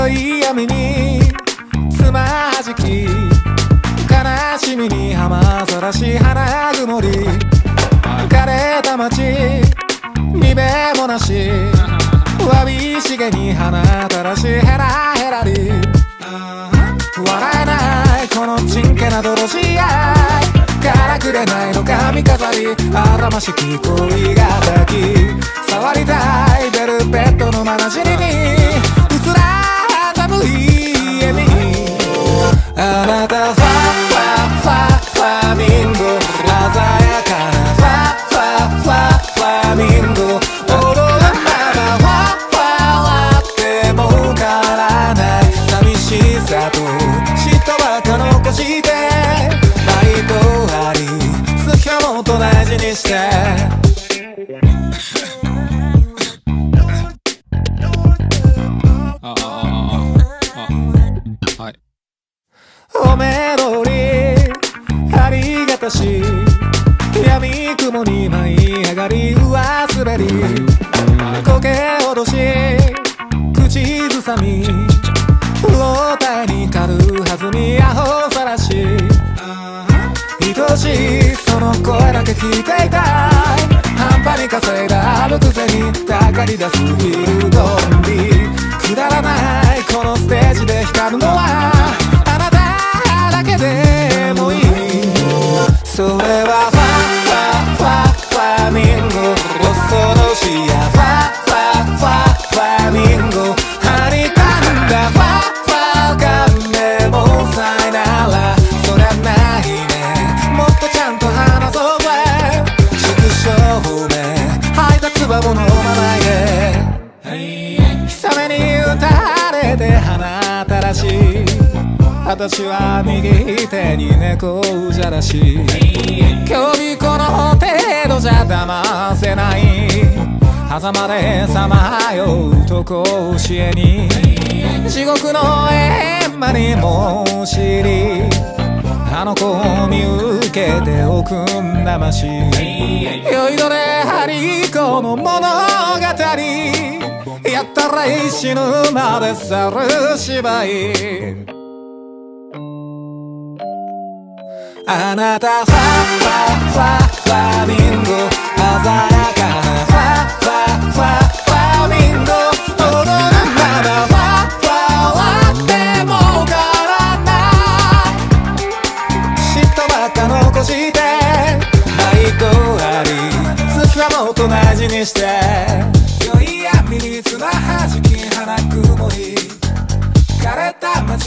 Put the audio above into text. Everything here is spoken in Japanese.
良い闇につまじき悲しみに浜ざらし花曇り浮かれた街見べもなしわびしげに花たらしヘラヘラり笑えないこのちんけな泥仕合からくれないの髪飾りあらましき恋が抱き触りたいベルベットのまなじりに好きはもっと大事にして。おめどりありがたし闇雲に舞い上がり上滑り苔おどし口ずさみけ聞いていた半端に稼いだ歩くぜにたかり出すヒルドンビくだらないこのステージで光るのは。配達は物のまないで氷雨に打たれて花たらし私は右手に猫じゃらし今日この程度じゃ騙せない。狭間でさまようと甲子園に。地獄の閻魔に申し入り。あの子を見受けておくんなまし。酔いどれハリコの物語。やったら死ぬまで去る芝居。あなたファファファファミンゴ鮮やり月はもっと大事にして。酔い闇につなはじき花曇り枯れた街